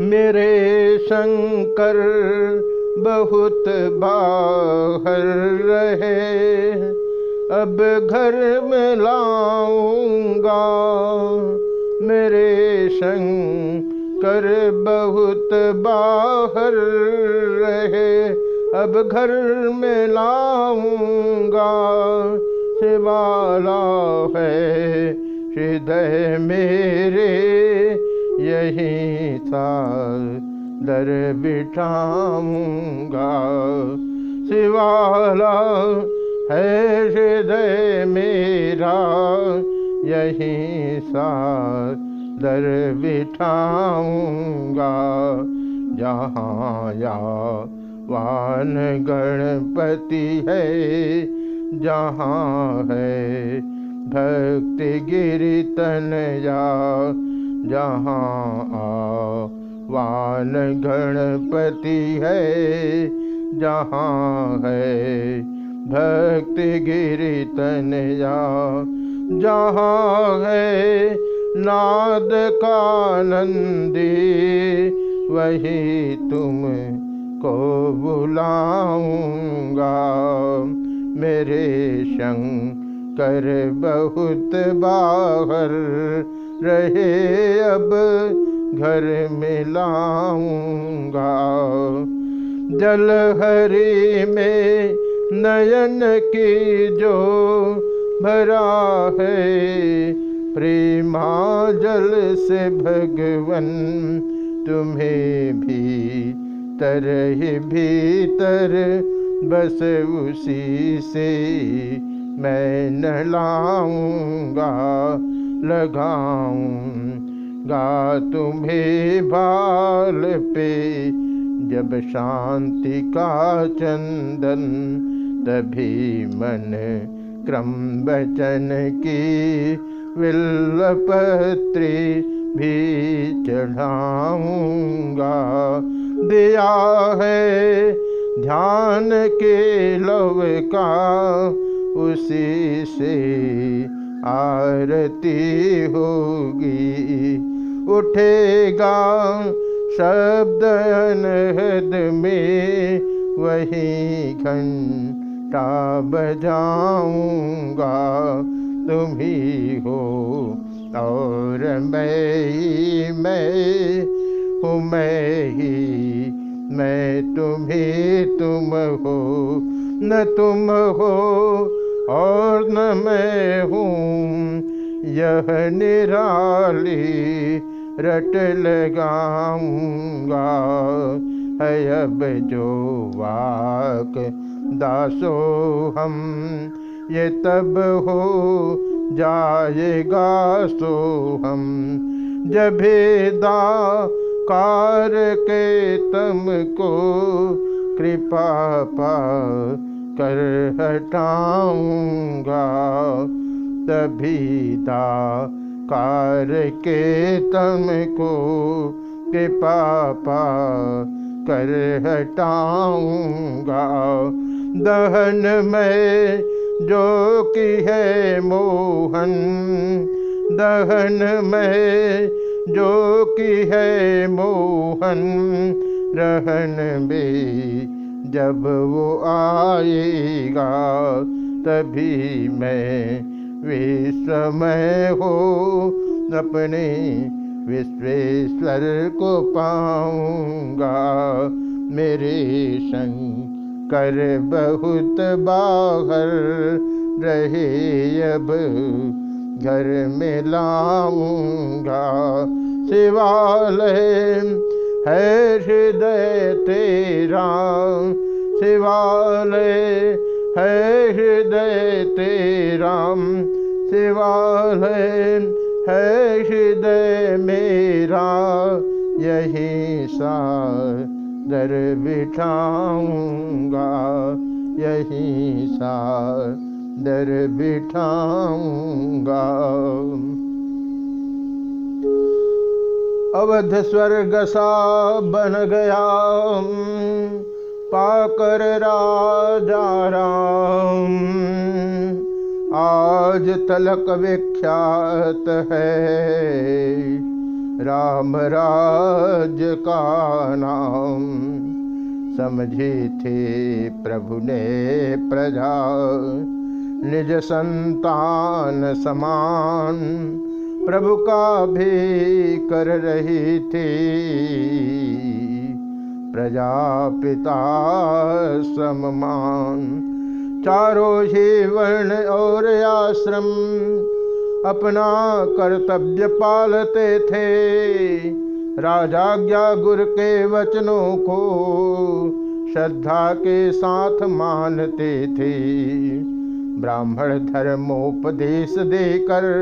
मेरे शंकर बहुत बाहर रहे। अब घर में लाऊँगा मेरे शंकर बहुत बाहर रहे। अब घर में लाऊँगा शिवाला है, हृदय मेरे यही था दर बिठाऊँगा। शिवाला है हृदय मेरा, यही सा दर बिठाऊँगा। जहाँ या वान गणपति है, जहाँ है भक्ति गिरी तनया जहाँ आ वान गणपति है, जहाँ है भक्ति गिरी तनया जहाँ है नाद का नंदी, वही तुम को बुलाऊँगा। मेरे शंकर बहुत बाहर रहे अब घर में लाऊँगा। जलहरी में नयन की जो भरा है प्रेमा जल से भगवन तुम्हें भी तरह भीतर बस उसी से मैं नलाऊँगा लगाऊँगा तुम्हें बाल पे। जब शांति का चंदन, तभी मन क्रम वचन की विल्लपत्री भी चढ़ाऊँगा। दिया है ध्यान के लव का, उसी से आरती होगी। उठेगा शब्द अनहद में, वही घंटा बजाऊँगा। तुम ही हो और मैं ही, मैं हूँ, मैं ही, मैं तुम्ही तुम हो, न तुम हो और न मैं हूँ, यह निराली रट लगाऊँगा। है अब जो वाक दासो हम, ये तब हो जाएगा सो हम। जब दा कार के तम को कृपा पा कर हटाऊँगा। तभी कार के तम को कृपा पा कर हटाऊँगा। दहन में जो कि है मोहन, दहन में जो कि है मोहन, रहन में जब वो आएगा, तभी मैं विश्वमय हो अपने विश्वेश्वर को पाऊँगा। मेरे शंकर बहुत बाहर रहे, अब घर में लाऊँगा। शिवालय है हृदय तेरा, शिवालय है हृदय तेरा, शिवालय है हृदय मेरा, यही सा दर बिठाऊँगा, यही सा दर बिठाऊँगा। अवध स्वर्ग सा बन गया। पाकर राजा राम। आज तलक विख्यात है। राम राज का नाम। समझी थी प्रभु ने प्रजा। निज संतान समान। प्रभु का भी कर रही थी। प्रजापिता सममान चारों ही वर्ण और आश्रम अपना कर्तव्य पालते थे। राजाज्ञा गुरु के वचनों को श्रद्धा के साथ मानते थे। ब्राह्मण धर्मोपदेश देकर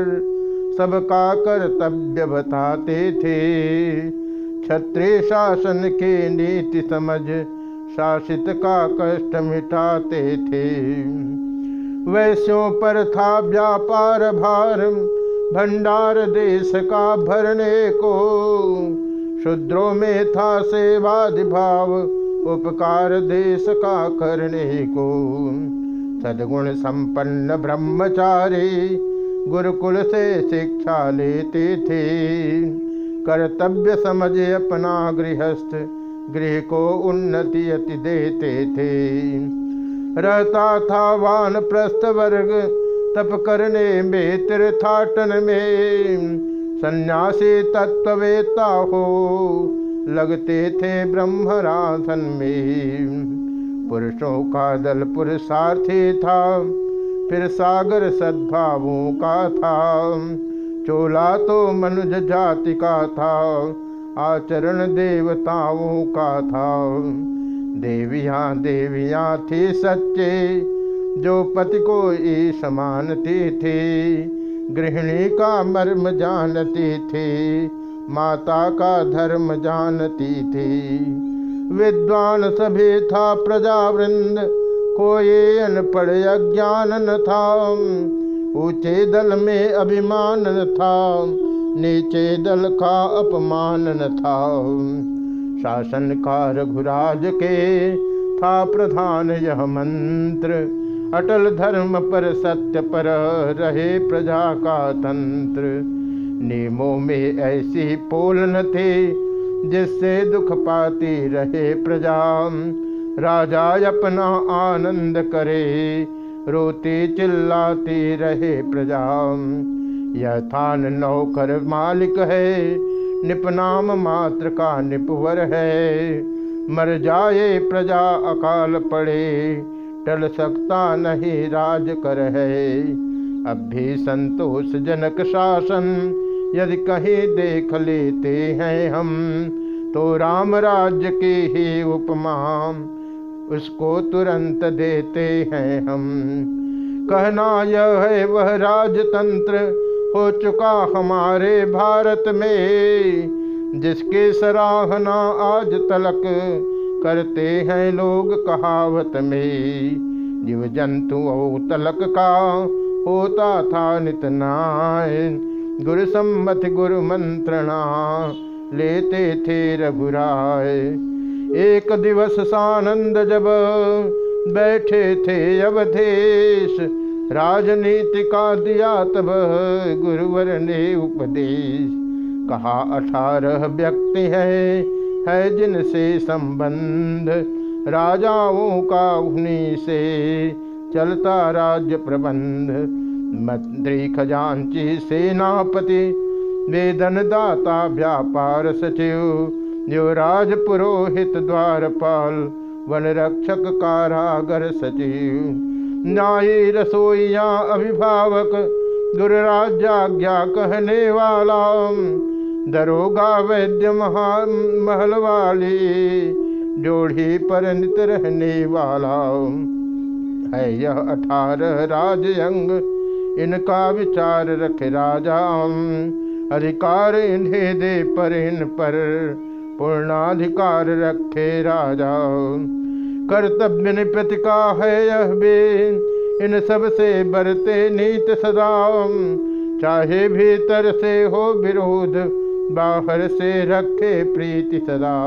सबका कर्तव्य बताते थे। क्षत्रिय शासन के नीति समझ, शासित का कष्ट मिटाते थे। वैश्यों पर था व्यापार भार, भंडार देश का भरने को। शुद्रों में था सेवादि भाव, उपकार देश का करने को। सदगुण संपन्न ब्रह्मचारी गुरुकुल से शिक्षा लेते थे। कर्तव्य समझे अपना गृहस्थ, गृह को उन्नति अति देते थे। रहता था वान प्रस्थ वर्ग, तप करने में तीर्थाटन में। सन्यासी तत्ववेता हो, लगते थे ब्रह्मराधन में। पुरुषों का दल पुरुषार्थी था फिर सागर सद्भावों का था। चोला तो मनुज जाति का था, आचरण देवताओं का था। देवियाँ देवियाँ थी सच्चे, जो पति को ईश मानती थी। गृहिणी का मर्म जानती थी, माता का धर्म जानती थी। विद्वान सभी था प्रजा कोई अनपढ़ अज्ञान न था। ऊँचे दल में अभिमान न था। नीचे दल का अपमान न था। शासन का रघुराज के था प्रधान यह मंत्र। अटल धर्म पर सत्य पर रहे प्रजा का तंत्र। नियमों में ऐसी पोल न थे जिससे दुख पाती रहे प्रजा। राजा अपना आनंद करे, रोती चिल्लाती रहे प्रजा। यह थान नौकर मालिक है निपनाम मात्र का निपवर है। मर जाए प्रजा अकाल पड़े, टल सकता नहीं राज कर है। अब भी संतोष जनक शासन, यदि कहीं देख लेते हैं हम तो राम राज्य की ही उपमा। उसको तुरंत देते हैं हम। कहना यह है, वह राजतंत्र हो चुका हमारे भारत में। जिसके सराहना आज तलक करते हैं लोग कहावत में। जीव जंतु तलक का होता था नितनाय गुरु सम्मत गुरु मंत्रणा लेते थे रघुराय। एक दिवस सानंद जब बैठे थे अवधेश, राजनीति का दिया तब गुरुवर ने उपदेश। कहा, अठारह व्यक्ति है है जिनसे संबंध। राजाओं का उन्हीं से चलता राज्य प्रबंध। मंत्री, खजांची, सेनापति वेदन दाता व्यापार सचिव जो राज पुरोहित द्वारपाल, वन रक्षक कारागर सचिव। न्यायी रसोईया अभिभावक गुरु राज्ञा कहने वाला दरोगा वैद्य महा महल वाली जोड़ी पर नित रहने वाला है यह अठारह राजयंग, इनका विचार रख राजा। अधिकार इन्हें दे पर इन पर। पूर्णाधिकार रखे राजा। कर्तव्य निपति का है यह बे इन सबसे बरते नीत सदा। चाहे भीतर से हो विरोध, बाहर से रखे प्रीति सदा।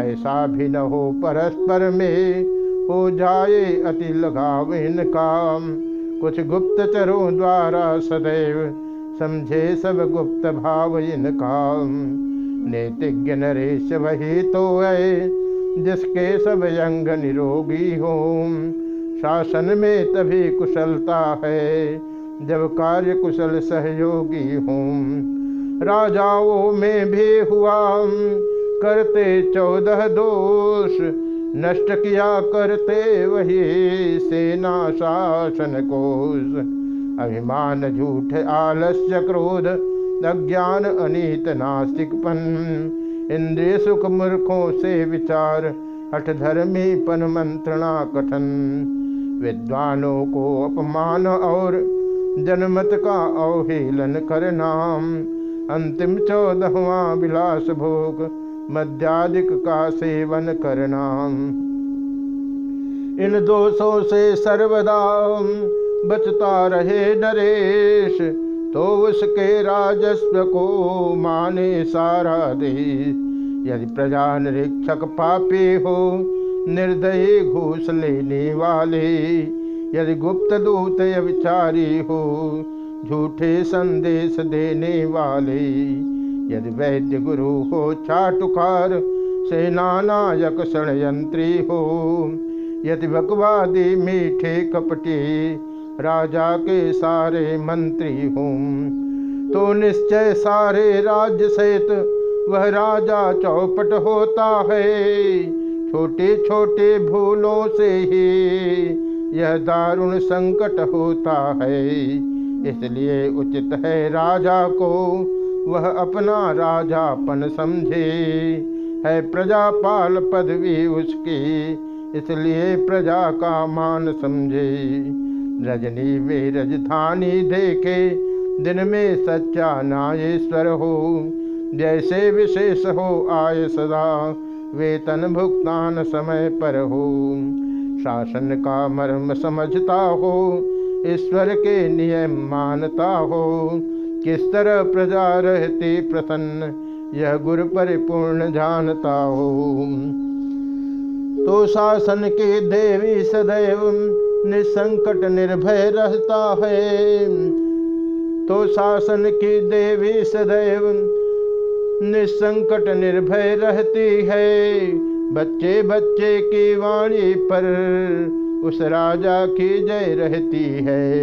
ऐसा भी न हो परस्पर में, हो जाए अति लगाव इनका कुछ गुप्तचरों द्वारा सदैव समझे सब गुप्त भाव इनका नैतिज्ञ नरेश वही तो है, जिसके सब अंग निरोगी हो। शासन में तभी कुशलता है, जब कार्य कुशल सहयोगी हूँ। राजाओं में भी हुआ, करते चौदह दोष, नष्ट किया करते वही सेना शासन कोष। अभिमान झूठ, आलस्य क्रोध अज्ञान अनीत नास्तिकपन इंद्रिय सुख मूर्खों से विचार, हठ धर्मी पन मंत्रणा कथन। विद्वानों को अपमान और जनमत का अवहेलन करना अंतिम चौदहवा विलास भोग, मध्यादिक का सेवन करना इन दोषों से सर्वदा बचता रहे नरेश। तो उसके राजस्व को माने सारा देश यदि प्रजा निरीक्षक पापी हो, निर्दयी घूस लेने वाले। यदि गुप्त दूत विचारी हो, झूठे संदेश देने वाले। यदि वैद्य गुरु हो, चाटुकार, सेनानायक षणयंत्री हो। यदि भगवादी मीठे कपटी राजा के सारे मंत्री हूँ। तो निश्चय सारे राज्य सहित वह राजा चौपट होता है। छोटे छोटे भूलों से ही यह दारुण संकट होता है। इसलिए उचित है राजा को वह अपना राजापन समझे। है प्रजापाल पदवी उसकी, इसलिए प्रजा का मान समझे। रजनी में रजधानी देखे, दिन में सच्चा नायेश्वर हो। जैसे विशेष हो आय सदा, वेतन भुगतान समय पर हो। शासन का मर्म समझता हो, ईश्वर के नियम मानता हो। किस तरह प्रजा रहती प्रसन्न, यह गुरु परिपूर्ण जानता हो। तो शासन के देवी सदैव निसंकट निर्भय रहता है। तो शासन की देवी सदैव निसंकट निर्भय रहती है। बच्चे बच्चे की वाणी पर उस राजा की जय रहती है।